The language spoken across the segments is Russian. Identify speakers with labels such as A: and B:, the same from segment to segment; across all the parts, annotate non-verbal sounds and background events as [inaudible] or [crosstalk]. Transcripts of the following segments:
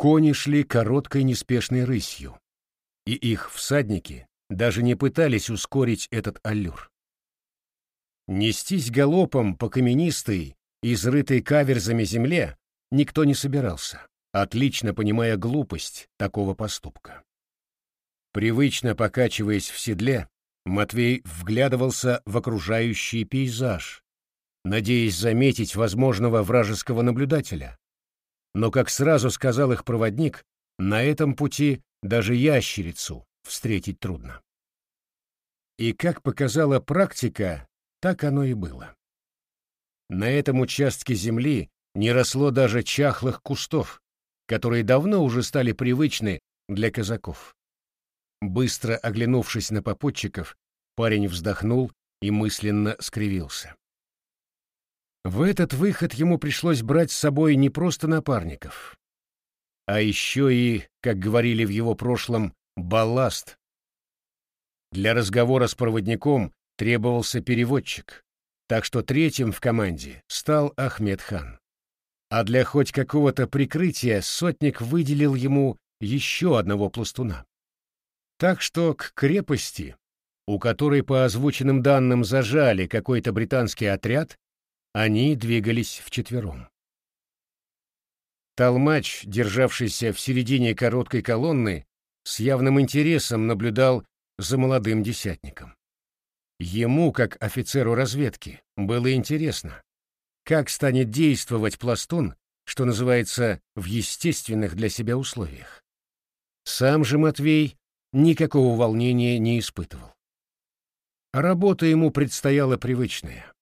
A: Кони шли короткой неспешной рысью, и их всадники даже не пытались ускорить этот аллюр. Нестись галопом по каменистой, изрытой каверзами земле никто не собирался, отлично понимая глупость такого поступка. Привычно покачиваясь в седле, Матвей вглядывался в окружающий пейзаж, надеясь заметить возможного вражеского наблюдателя. Но, как сразу сказал их проводник, на этом пути даже ящерицу встретить трудно. И как показала практика, так оно и было. На этом участке земли не росло даже чахлых кустов, которые давно уже стали привычны для казаков. Быстро оглянувшись на попутчиков, парень вздохнул и мысленно скривился. В этот выход ему пришлось брать с собой не просто напарников, а еще и, как говорили в его прошлом, балласт. Для разговора с проводником требовался переводчик, так что третьим в команде стал Ахмед хан. А для хоть какого-то прикрытия сотник выделил ему еще одного пластуна. Так что к крепости, у которой по озвученным данным зажали какой-то британский отряд, они двигались вчетвером. Толмач, державшийся в середине короткой колонны, с явным интересом наблюдал за молодым десятником. Ему, как офицеру разведки, было интересно, как станет действовать пластун, что называется, в естественных для себя условиях. Сам же Матвей никакого волнения не испытывал. Работа ему предстояла привычная.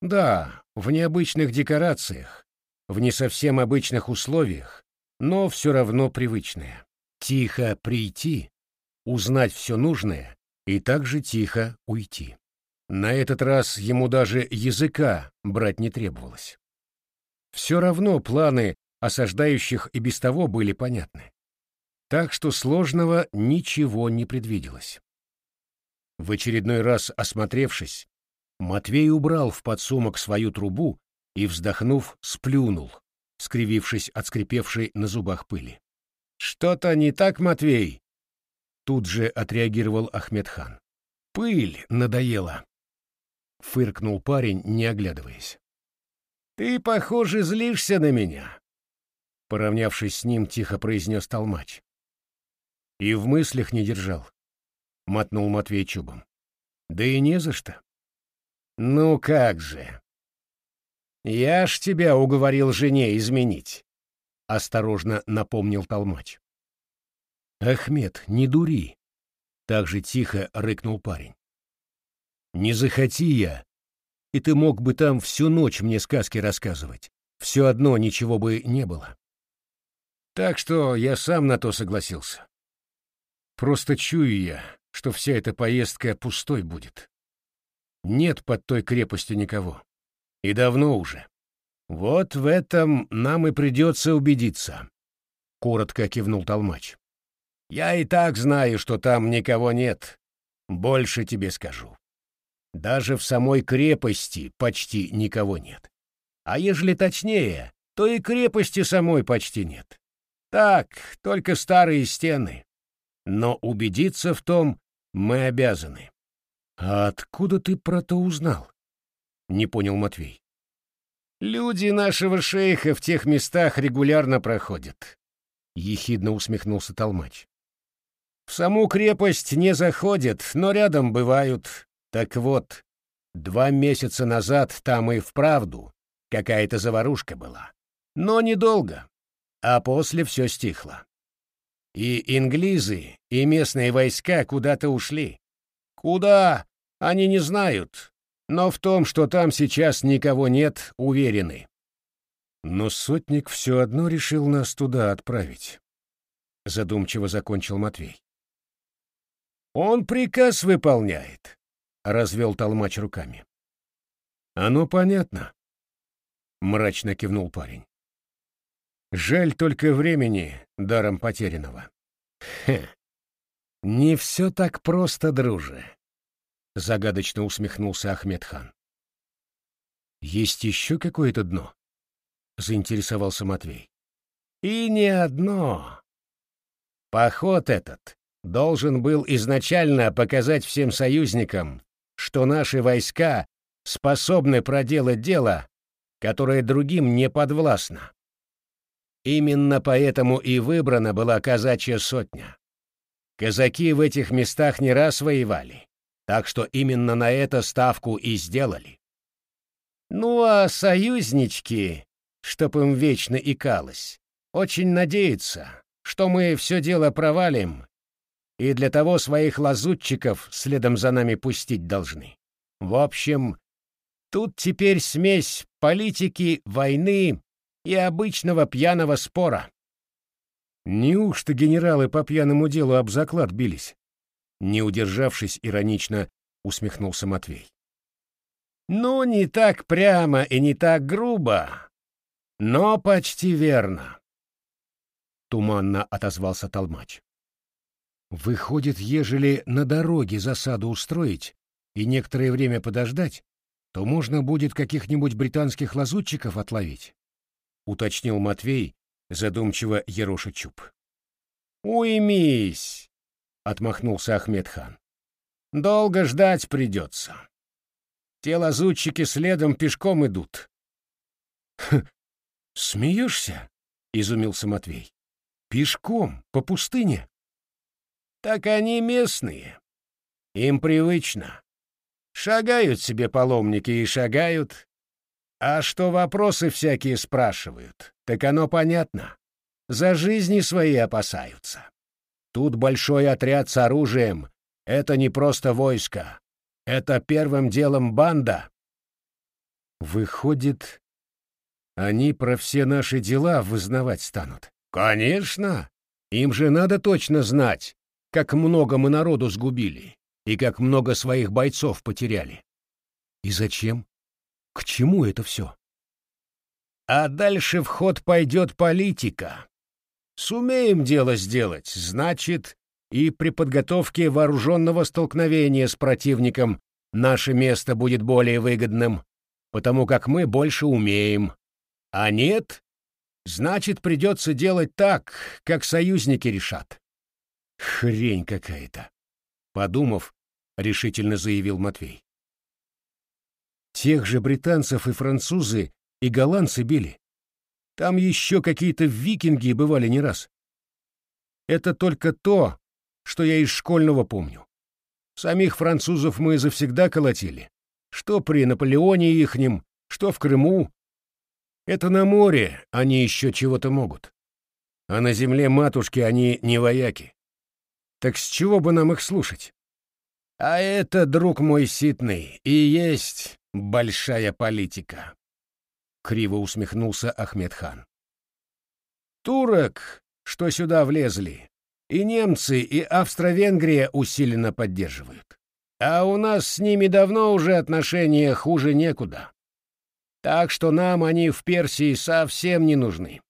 A: Да, в необычных декорациях, в не совсем обычных условиях, но все равно привычная. Тихо прийти, узнать все нужное и также тихо уйти. На этот раз ему даже языка брать не требовалось. Все равно планы осаждающих и без того были понятны так что сложного ничего не предвиделось. В очередной раз осмотревшись, Матвей убрал в подсумок свою трубу и, вздохнув, сплюнул, скривившись от скрипевшей на зубах пыли. «Что-то не так, Матвей?» Тут же отреагировал Ахмедхан. «Пыль надоела», — фыркнул парень, не оглядываясь. «Ты, похоже, злишься на меня», — поравнявшись с ним, тихо произнес Толмач. И в мыслях не держал. Мотнул Матвей чубом. Да и не за что. Ну как же. Я ж тебя уговорил жене изменить. Осторожно напомнил Толмач. Ахмед, не дури. Так же тихо рыкнул парень. Не захоти я, и ты мог бы там всю ночь мне сказки рассказывать. Все одно ничего бы не было. Так что я сам на то согласился. Просто чую я, что вся эта поездка пустой будет. Нет под той крепостью никого. И давно уже. Вот в этом нам и придется убедиться, — коротко кивнул Толмач. Я и так знаю, что там никого нет. Больше тебе скажу. Даже в самой крепости почти никого нет. А ежели точнее, то и крепости самой почти нет. Так, только старые стены но убедиться в том мы обязаны. А откуда ты про то узнал? Не понял Матвей. Люди нашего шейха в тех местах регулярно проходят. Ехидно усмехнулся Толмач. В саму крепость не заходят, но рядом бывают. Так вот, два месяца назад там и вправду какая-то заварушка была. Но недолго, а после все стихло. И инглизы, и местные войска куда-то ушли. Куда? Они не знают. Но в том, что там сейчас никого нет, уверены. Но сотник все одно решил нас туда отправить. Задумчиво закончил Матвей. Он приказ выполняет, развел толмач руками. Оно понятно, мрачно кивнул парень. Жаль только времени, даром потерянного. Хе. Не все так просто, друже. Загадочно усмехнулся Ахмедхан. Есть еще какое-то дно? Заинтересовался Матвей. И не одно. Поход этот должен был изначально показать всем союзникам, что наши войска способны проделать дело, которое другим не подвластно. Именно поэтому и выбрана была казачья сотня. Казаки в этих местах не раз воевали, так что именно на это ставку и сделали. Ну а союзнички, чтоб им вечно икалось, очень надеются, что мы все дело провалим, и для того своих лазутчиков следом за нами пустить должны. В общем, тут теперь смесь политики, войны и обычного пьяного спора. Неужто генералы по пьяному делу об заклад бились? Не удержавшись, иронично усмехнулся Матвей. Ну, не так прямо и не так грубо, но почти верно. Туманно отозвался Толмач. Выходит, ежели на дороге засаду устроить и некоторое время подождать, то можно будет каких-нибудь британских лазутчиков отловить, уточнил Матвей, задумчиво ероша чуб. «Уймись!» — отмахнулся Ахмедхан. «Долго ждать придется. Те лазутчики следом пешком идут». «Хм, смеешься?» — изумился Матвей. «Пешком? По пустыне?» «Так они местные. Им привычно. Шагают себе паломники и шагают. А что вопросы всякие спрашивают, так оно понятно. За жизни свои опасаются. Тут большой отряд с оружием. Это не просто войско. Это первым делом банда. Выходит, они про все наши дела вызнавать станут. Конечно. Им же надо точно знать, как много мы народу сгубили и как много своих бойцов потеряли. И зачем? К чему это все? А дальше в ход пойдет политика. Сумеем дело сделать, значит, и при подготовке вооруженного столкновения с противником наше место будет более выгодным, потому как мы больше умеем. А нет, значит, придется делать так, как союзники решат. Хрень какая-то. Подумав, решительно заявил Матвей. Тех же британцев и французы и голландцы били. Там еще какие-то викинги бывали не раз. Это только то, что я из школьного помню. Самих французов мы завсегда колотили. Что при Наполеоне ихнем, что в Крыму. Это на море они еще чего-то могут. А на земле матушки они не вояки. Так с чего бы нам их слушать? А это, друг мой ситный, и есть большая политика. Криво усмехнулся Ахмед хан. Турок, что сюда влезли, и немцы, и Австро-Венгрия усиленно поддерживают. А у нас с ними давно уже отношения хуже некуда. Так что нам они в Персии совсем не нужны.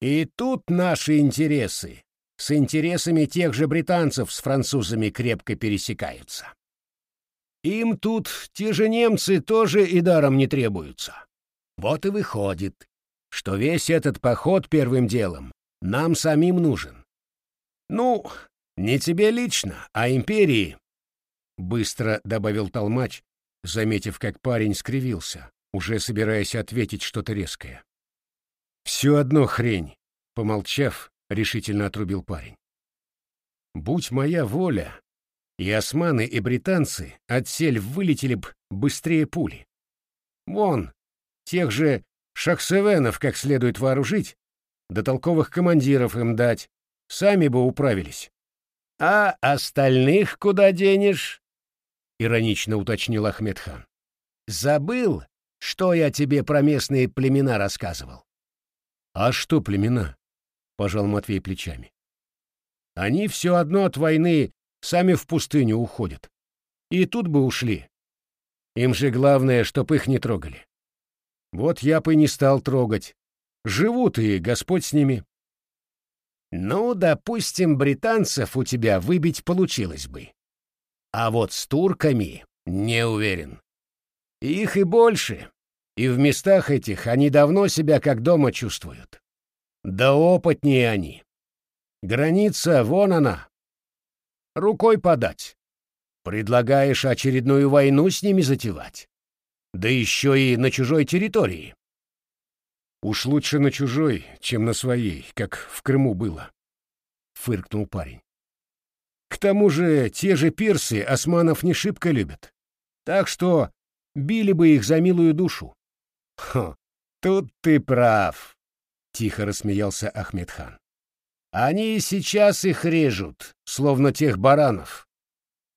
A: И тут наши интересы с интересами тех же британцев с французами крепко пересекаются. Им тут те же немцы тоже и даром не требуются. Вот и выходит, что весь этот поход первым делом нам самим нужен. Ну, не тебе лично, а империи, — быстро добавил Толмач, заметив, как парень скривился, уже собираясь ответить что-то резкое. «Все одно хрень», — помолчав, решительно отрубил парень. Будь моя воля, и османы, и британцы от сель вылетели б быстрее пули. Вон, тех же шахсевенов как следует вооружить, да толковых командиров им дать, сами бы управились. — А остальных куда денешь? — иронично уточнил Ахмедхан. — Забыл, что я тебе про местные племена рассказывал? — А что племена? — пожал Матвей плечами. «Они все одно от войны сами в пустыню уходят. И тут бы ушли. Им же главное, чтоб их не трогали. Вот я бы не стал трогать. Живут, и Господь с ними». «Ну, допустим, британцев у тебя выбить получилось бы. А вот с турками не уверен. Их и больше, и в местах этих они давно себя как дома чувствуют. Да опытнее они. Граница, вон она. Рукой подать. Предлагаешь очередную войну с ними затевать? Да еще и на чужой территории. Уж лучше на чужой, чем на своей, как в Крыму было, — фыркнул парень. К тому же те же пирсы османов не шибко любят. Так что били бы их за милую душу. — Хо, тут ты прав, — тихо рассмеялся Ахмедхан. — Они и сейчас их режут, словно тех баранов.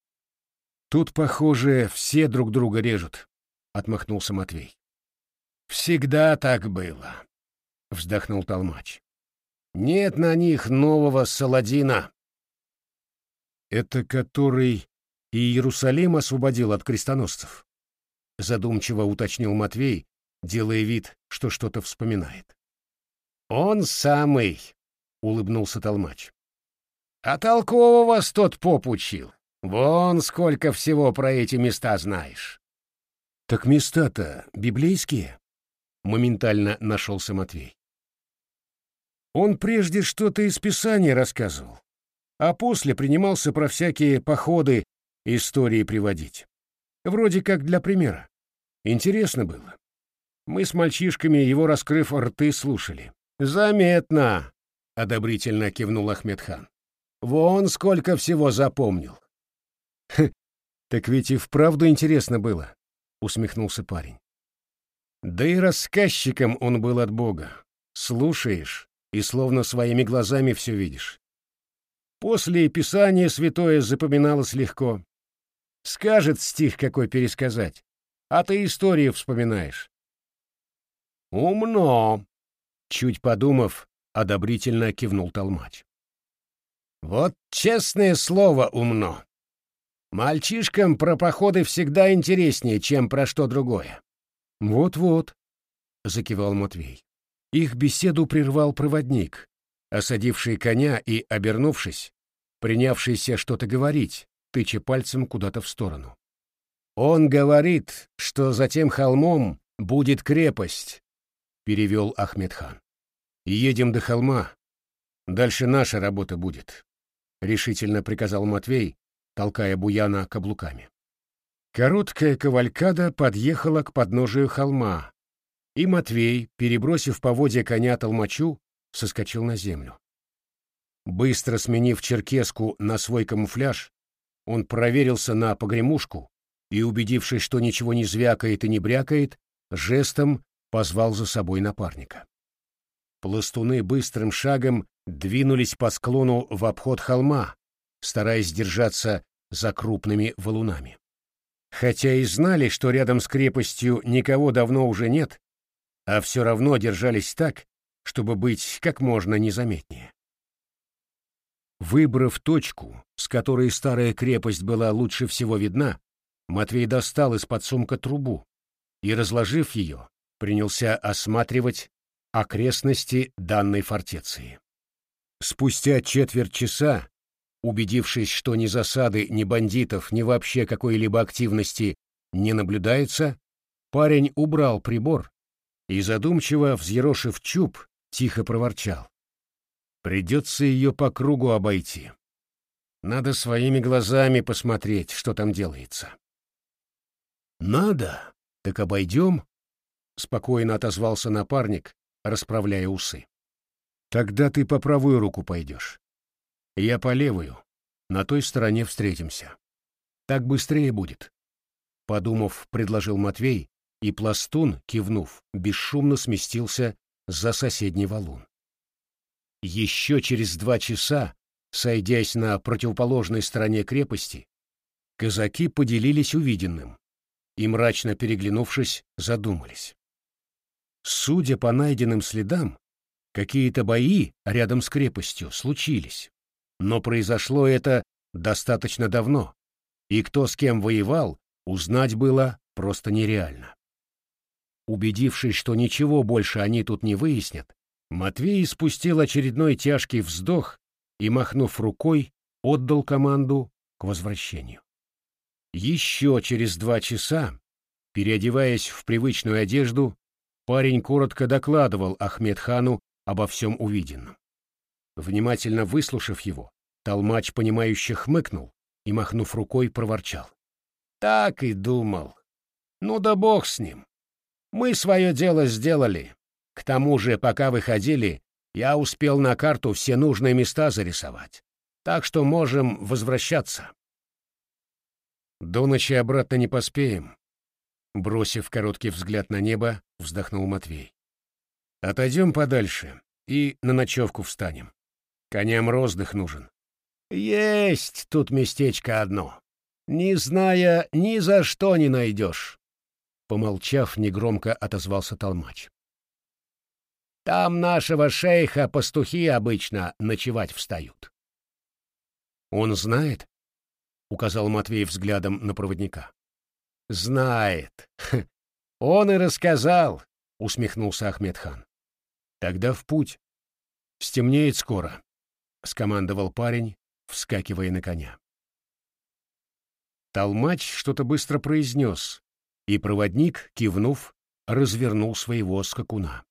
A: — Тут, похоже, все друг друга режут, — отмахнулся Матвей. — Всегда так было, — вздохнул Толмач. — Нет на них нового Саладина. Это который и Иерусалим освободил от крестоносцев? Задумчиво уточнил Матвей, делая вид, что что-то вспоминает. Он самый, улыбнулся Толмач. А толково вас тот поп учил. Вон сколько всего про эти места знаешь. Так места-то библейские? Моментально нашелся Матвей. Он прежде что-то из Писания рассказывал а после принимался про всякие походы истории приводить. Вроде как для примера. Интересно было. Мы с мальчишками, его раскрыв рты, слушали. «Заметно!» — одобрительно кивнул Ахмедхан. «Вон сколько всего запомнил!» [laughs] «Так ведь и вправду интересно было», — усмехнулся парень. «Да и рассказчиком он был от Бога. Слушаешь и словно своими глазами все видишь. После Писания святое запоминалось легко. Скажет стих какой пересказать, а ты историю вспоминаешь. «Умно!» — чуть подумав, одобрительно кивнул Толмач. «Вот честное слово умно. Мальчишкам про походы всегда интереснее, чем про что другое». «Вот-вот», — закивал Матвей. Их беседу прервал проводник, осадивший коня и, обернувшись, принявшийся что-то говорить, тыча пальцем куда-то в сторону. «Он говорит, что за тем холмом будет крепость», — перевел Ахмедхан. «Едем до холма. Дальше наша работа будет», — решительно приказал Матвей, толкая Буяна каблуками. Короткая кавалькада подъехала к подножию холма, и Матвей, перебросив поводья коня толмачу, соскочил на землю. Быстро сменив черкеску на свой камуфляж, он проверился на погремушку и, убедившись, что ничего не звякает и не брякает, жестом позвал за собой напарника. Пластуны быстрым шагом двинулись по склону в обход холма, стараясь держаться за крупными валунами. Хотя и знали, что рядом с крепостью никого давно уже нет, а все равно держались так, чтобы быть как можно незаметнее. Выбрав точку, с которой старая крепость была лучше всего видна, Матвей достал из-под сумка трубу и, разложив ее, принялся осматривать окрестности данной фортеции. Спустя четверть часа, убедившись, что ни засады, ни бандитов, ни вообще какой-либо активности не наблюдается, парень убрал прибор и, задумчиво взъерошив чуб, тихо проворчал. Придется ее по кругу обойти. Надо своими глазами посмотреть, что там делается. Надо, так обойдем, — спокойно отозвался напарник, расправляя усы. Тогда ты по правую руку пойдешь. Я по левую. На той стороне встретимся. Так быстрее будет. Подумав, предложил Матвей, и пластун, кивнув, бесшумно сместился за соседний валун. Еще через два часа, сойдясь на противоположной стороне крепости, казаки поделились увиденным и, мрачно переглянувшись, задумались. Судя по найденным следам, какие-то бои рядом с крепостью случились, но произошло это достаточно давно, и кто с кем воевал, узнать было просто нереально. Убедившись, что ничего больше они тут не выяснят, Матвей испустил очередной тяжкий вздох и, махнув рукой, отдал команду к возвращению. Еще через два часа, переодеваясь в привычную одежду, парень коротко докладывал Ахмедхану обо всем увиденном. Внимательно выслушав его, Толмач, понимающе хмыкнул и, махнув рукой, проворчал. «Так и думал. Ну да бог с ним. Мы свое дело сделали. К тому же, пока выходили, я успел на карту все нужные места зарисовать. Так что можем возвращаться». «До ночи обратно не поспеем», — бросив короткий взгляд на небо, вздохнул Матвей. «Отойдем подальше и на ночевку встанем. Коням роздых нужен».
B: «Есть тут местечко одно. Не зная, ни за что не найдешь», — помолчав, негромко отозвался толмач. «Там нашего шейха пастухи обычно ночевать встают».
A: «Он знает?» — указал Матвей взглядом на проводника.
B: «Знает. Он и рассказал», — усмехнулся Ахмедхан.
A: «Тогда в путь. Стемнеет скоро», — скомандовал парень, вскакивая на коня. Толмач что-то быстро произнес, и проводник, кивнув, развернул своего скакуна.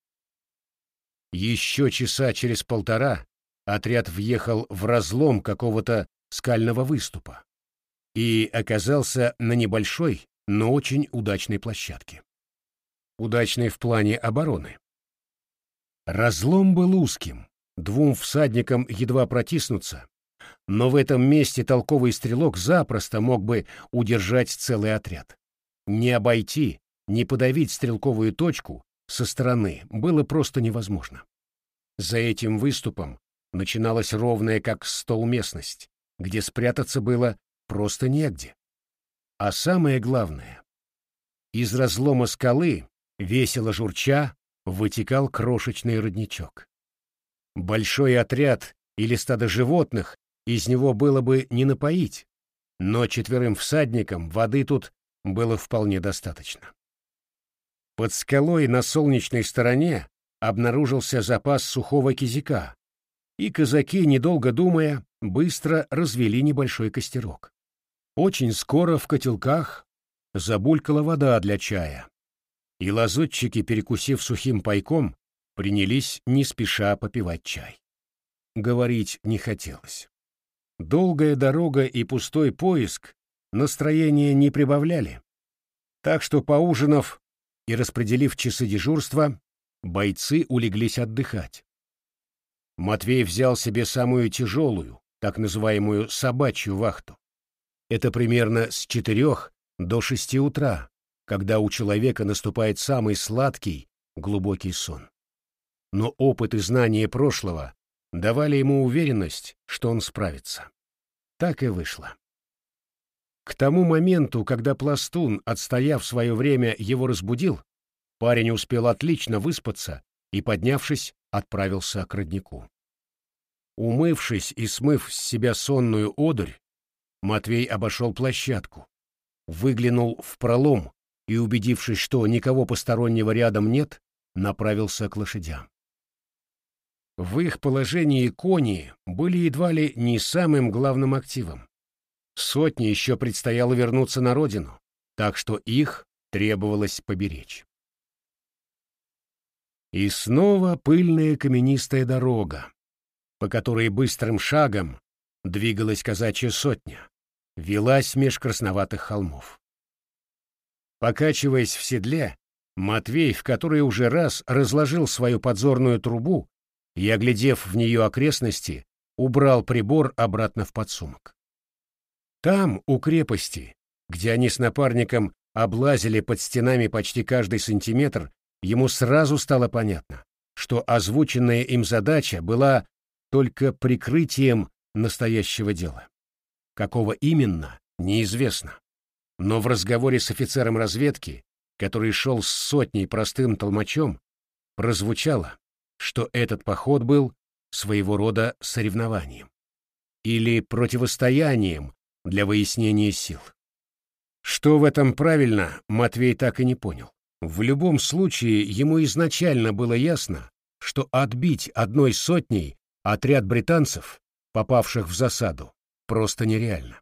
A: Еще часа через полтора отряд въехал в разлом какого-то скального выступа и оказался на небольшой, но очень удачной площадке. Удачной в плане обороны. Разлом был узким, двум всадникам едва протиснуться, но в этом месте толковый стрелок запросто мог бы удержать целый отряд. Не обойти, не подавить стрелковую точку со стороны было просто невозможно. За этим выступом начиналась ровная как стол местность, где спрятаться было просто негде. А самое главное, из разлома скалы, весело журча, вытекал крошечный родничок. Большой отряд или стадо животных из него было бы не напоить, но четверым всадникам воды тут было вполне достаточно. Под скалой на солнечной стороне обнаружился запас сухого кизика, и казаки, недолго думая, быстро развели небольшой костерок. Очень скоро в котелках забулькала вода для чая, и лазутчики, перекусив сухим пайком, принялись не спеша попивать чай. Говорить не хотелось. Долгая дорога и пустой поиск настроения не прибавляли. Так что, поужинав и распределив часы дежурства, бойцы улеглись отдыхать. Матвей взял себе самую тяжелую, так называемую собачью вахту. Это примерно с четырех до шести утра, когда у человека наступает самый сладкий, глубокий сон. Но опыт и знания прошлого давали ему уверенность, что он справится. Так и вышло. К тому моменту, когда пластун, отстояв свое время, его разбудил, парень успел отлично выспаться и, поднявшись, отправился к роднику. Умывшись и смыв с себя сонную одурь, Матвей обошел площадку, выглянул в пролом и, убедившись, что никого постороннего рядом нет, направился к лошадям. В их положении кони были едва ли не самым главным активом. Сотне еще предстояло вернуться на родину, так что их требовалось поберечь. И снова пыльная каменистая дорога, по которой быстрым шагом двигалась казачья сотня, велась меж красноватых холмов. Покачиваясь в седле, Матвей в который уже раз разложил свою подзорную трубу и, оглядев в нее окрестности, убрал прибор обратно в подсумок. Там, у крепости, где они с напарником облазили под стенами почти каждый сантиметр, ему сразу стало понятно, что озвученная им задача была только прикрытием настоящего дела. Какого именно, неизвестно. Но в разговоре с офицером разведки, который шел с сотней простым толмачом, прозвучало, что этот поход был своего рода соревнованием или противостоянием для выяснения сил. Что в этом правильно, Матвей так и не понял. В любом случае, ему изначально было ясно, что отбить одной сотней отряд британцев, попавших в засаду, просто нереально.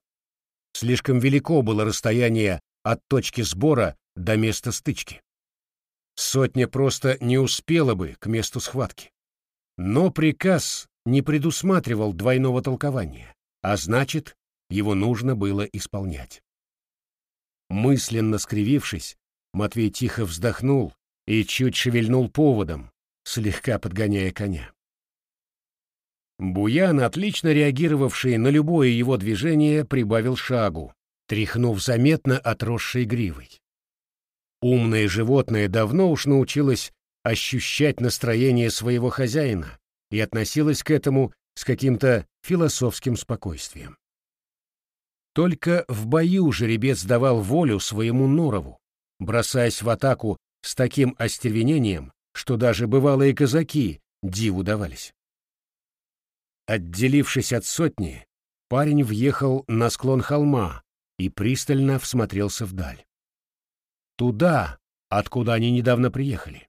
A: Слишком велико было расстояние от точки сбора до места стычки. Сотня просто не успела бы к месту схватки. Но приказ не предусматривал двойного толкования, а значит, его нужно было исполнять. Мысленно скривившись, Матвей тихо вздохнул и чуть шевельнул поводом, слегка подгоняя коня. Буян, отлично реагировавший на любое его движение, прибавил шагу, тряхнув заметно отросшей гривой. Умное животное давно уж научилось ощущать настроение своего хозяина и относилось к этому с каким-то философским спокойствием. Только в бою жеребец давал волю своему норову, бросаясь в атаку с таким остервенением, что даже бывалые казаки диву давались. Отделившись от сотни, парень въехал на склон холма и пристально всмотрелся вдаль. Туда, откуда они недавно приехали.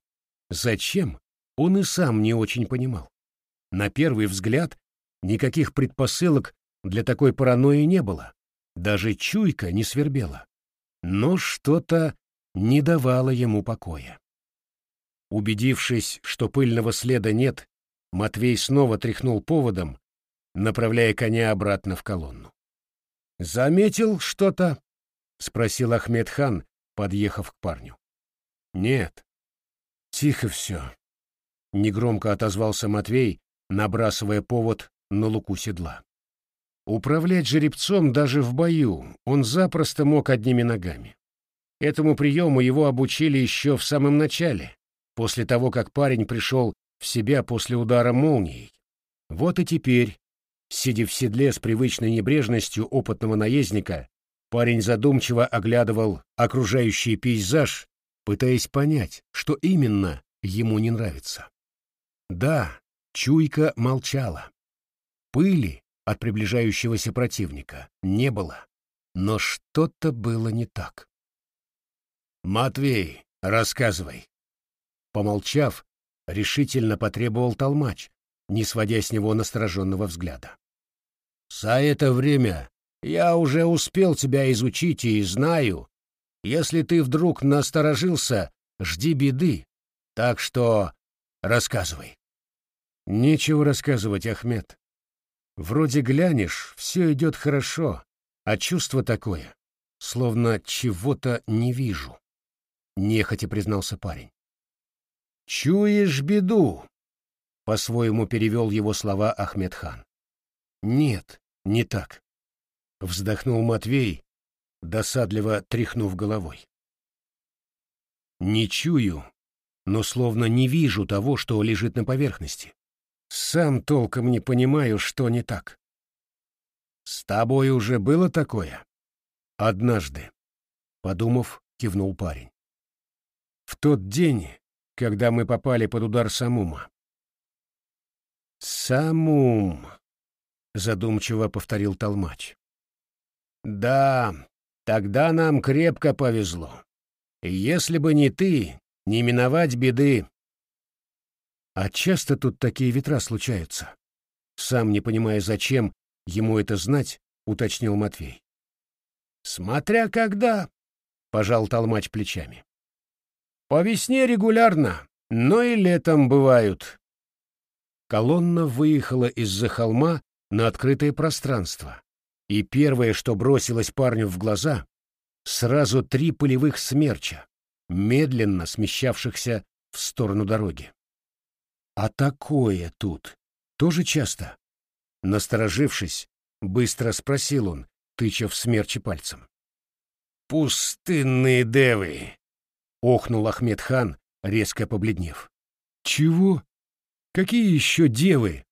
A: Зачем, он и сам не очень понимал. На первый взгляд, никаких предпосылок для такой паранойи не было. Даже чуйка не свербела. Но что-то не давало ему покоя. Убедившись, что пыльного следа нет, Матвей снова тряхнул поводом, направляя коня обратно в колонну. «Заметил что-то?» — спросил Ахмед хан, подъехав к парню. «Нет. Тихо все», — негромко отозвался Матвей, набрасывая повод на луку седла. Управлять жеребцом даже в бою он запросто мог одними ногами. Этому приему его обучили еще в самом начале, после того, как парень пришел в себя после удара молнией. Вот и теперь, сидя в седле с привычной небрежностью опытного наездника, парень задумчиво оглядывал окружающий пейзаж, пытаясь понять, что именно ему не нравится. Да, чуйка молчала. Пыли от приближающегося противника не было, но что-то было не так. «Матвей, рассказывай». Помолчав, решительно потребовал толмач, не сводя с него настороженного взгляда. «За это время я уже успел тебя изучить и знаю, если ты вдруг насторожился, жди беды, так что рассказывай». «Нечего рассказывать, Ахмед. Вроде глянешь, все идет хорошо, а чувство такое, словно чего-то не вижу», — нехотя признался парень. «Чуешь беду?» — по-своему перевел его слова Ахмед хан. «Нет, не так», — вздохнул Матвей, досадливо тряхнув головой. «Не чую, но словно не вижу того, что лежит на поверхности. Сам толком не понимаю, что не так. С тобой уже было такое? Однажды, подумав, кивнул парень. В тот день, когда мы попали под удар Самума. «Самум», — задумчиво повторил Толмач. «Да, тогда нам крепко повезло. Если бы не ты, не миновать беды». А часто тут такие ветра случаются. Сам не понимая, зачем ему это знать, уточнил Матвей. «Смотря когда», — пожал Толмач плечами. По весне регулярно, но и летом бывают. Колонна выехала из-за холма на открытое пространство, и первое, что бросилось парню в глаза, сразу три полевых смерча, медленно смещавшихся в сторону дороги. А такое тут тоже часто? Насторожившись, быстро спросил он, тыча смерчи пальцем. «Пустынные девы!» охнул Ахмед хан, резко побледнев. Чего? Какие еще девы?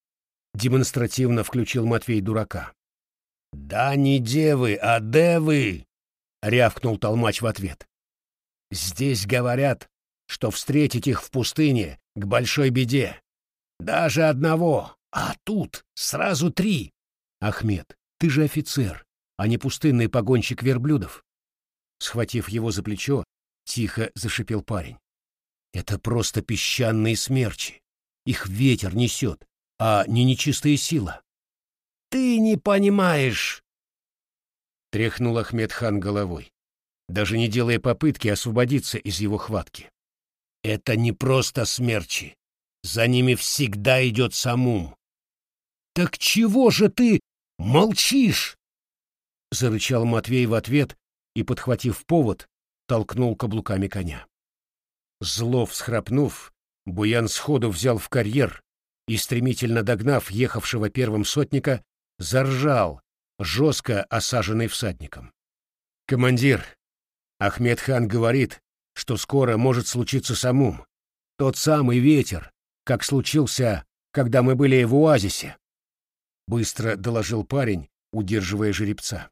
A: демонстративно включил Матвей дурака. Да не девы, а девы, рявкнул толмач в ответ. Здесь говорят, что встретить их в пустыне к большой беде. Даже одного, а тут сразу три. Ахмед, ты же офицер, а не пустынный погонщик верблюдов. Схватив его за плечо, — тихо зашипел парень. «Это просто песчаные смерчи. Их ветер несет, а не нечистая сила». «Ты не понимаешь!» Тряхнул Ахмед хан головой, даже не делая попытки освободиться из его хватки. «Это не просто смерчи.
B: За ними всегда идет самум. «Так чего же ты молчишь?» — зарычал Матвей в ответ и, подхватив повод, толкнул каблуками коня. Зло всхрапнув, Буян сходу взял в карьер и, стремительно догнав ехавшего первым сотника, заржал, жестко осаженный всадником. «Командир, Ахмед хан говорит, что скоро может случиться самум. Тот самый ветер, как случился, когда мы были в оазисе», — быстро доложил парень, удерживая жеребца.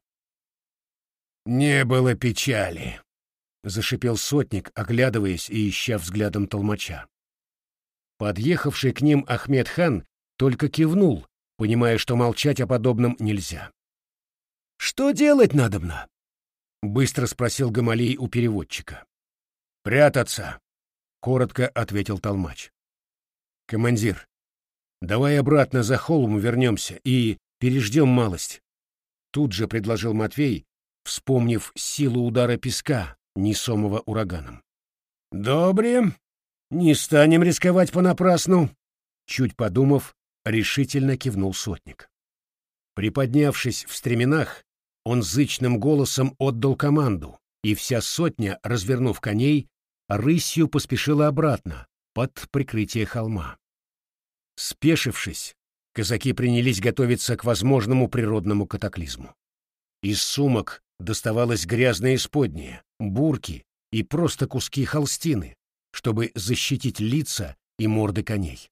B: «Не было печали», — зашипел сотник, оглядываясь и ища взглядом толмача. Подъехавший к ним Ахмед хан только кивнул, понимая, что молчать о подобном нельзя. «Что делать надобно?» — быстро спросил Гамалей у переводчика. «Прятаться», — коротко ответил толмач. «Командир, давай обратно за холм вернемся и переждем малость», — тут же предложил Матвей, вспомнив силу удара песка, несомого ураганом. «Добре, не станем рисковать понапрасну», — чуть подумав, решительно кивнул сотник. Приподнявшись в стременах, он зычным голосом отдал команду, и вся сотня, развернув коней, рысью поспешила обратно, под прикрытие холма. Спешившись, казаки принялись готовиться к возможному природному катаклизму. Из сумок доставалось грязное исподнее, бурки и просто куски холстины, чтобы защитить лица и морды коней.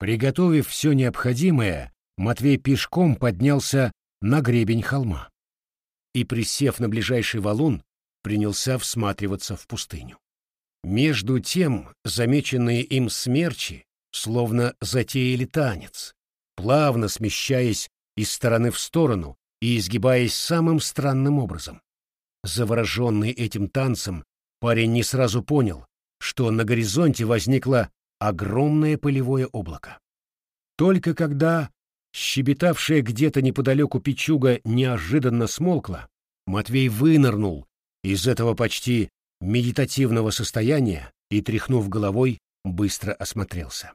B: Приготовив все необходимое, Матвей пешком поднялся на гребень холма и, присев на ближайший валун, принялся всматриваться в пустыню. Между тем, замеченные им смерчи словно затеяли танец, плавно смещаясь из стороны в сторону и изгибаясь самым странным образом. Завороженный этим танцем, парень не сразу понял, что на горизонте возникло огромное пылевое облако. Только когда щебетавшая где-то неподалеку печуга неожиданно смолкла, Матвей вынырнул из этого почти медитативного состояния и, тряхнув головой, быстро осмотрелся.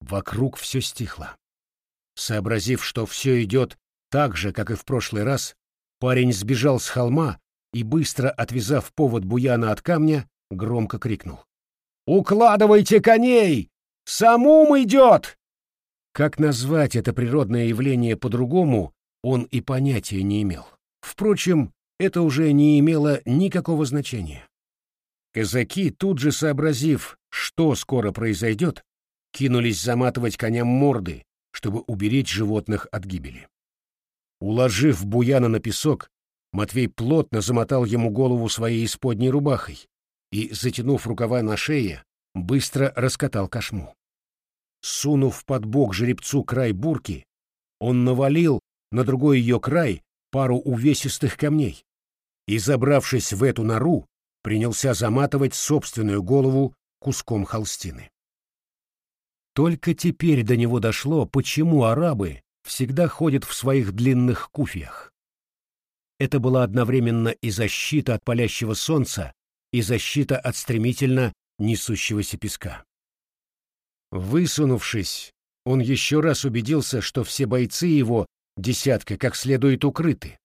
B: Вокруг все стихло. Сообразив, что все идет так же, как и в прошлый раз, парень сбежал с холма и, быстро отвязав повод буяна от камня, громко крикнул. «Укладывайте коней! Самум идет!» Как назвать это природное явление по-другому, он и понятия не имел. Впрочем, это уже не имело никакого значения. Казаки, тут же сообразив, что скоро произойдет, кинулись заматывать коням морды, чтобы уберечь животных от гибели. Уложив Буяна на песок, Матвей плотно замотал ему голову своей исподней рубахой и, затянув рукава на шее, быстро раскатал кошму. Сунув под бок жеребцу край бурки, он навалил на другой ее край пару увесистых камней и, забравшись в эту нору, принялся заматывать собственную голову куском холстины. Только теперь до него дошло, почему арабы всегда ходят в своих длинных куфиях. Это была одновременно и защита от палящего солнца, и защита от стремительно несущегося песка. Высунувшись, он еще раз убедился, что все бойцы его десятка как следует укрыты,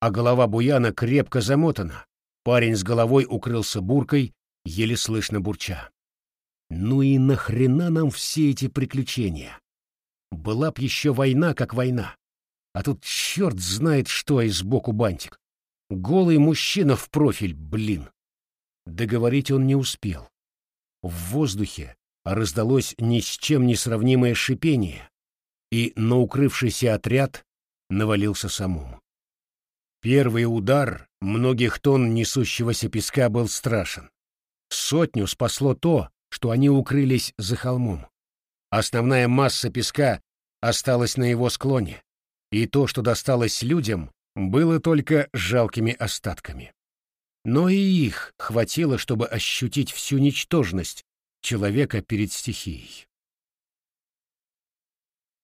B: а голова Буяна крепко замотана. Парень с головой укрылся буркой, еле слышно бурча. Ну и нахрена нам все эти приключения? Была б еще война, как война. А тут черт знает что и сбоку бантик. Голый мужчина в профиль, блин. Договорить он не успел. В воздухе раздалось ни с чем не сравнимое шипение, и на укрывшийся отряд навалился самому. Первый удар многих тонн несущегося песка был страшен. Сотню спасло то, что они укрылись за холмом. Основная масса песка осталась на его склоне, и то, что досталось людям, было только жалкими остатками. Но и их хватило, чтобы ощутить всю ничтожность человека перед стихией.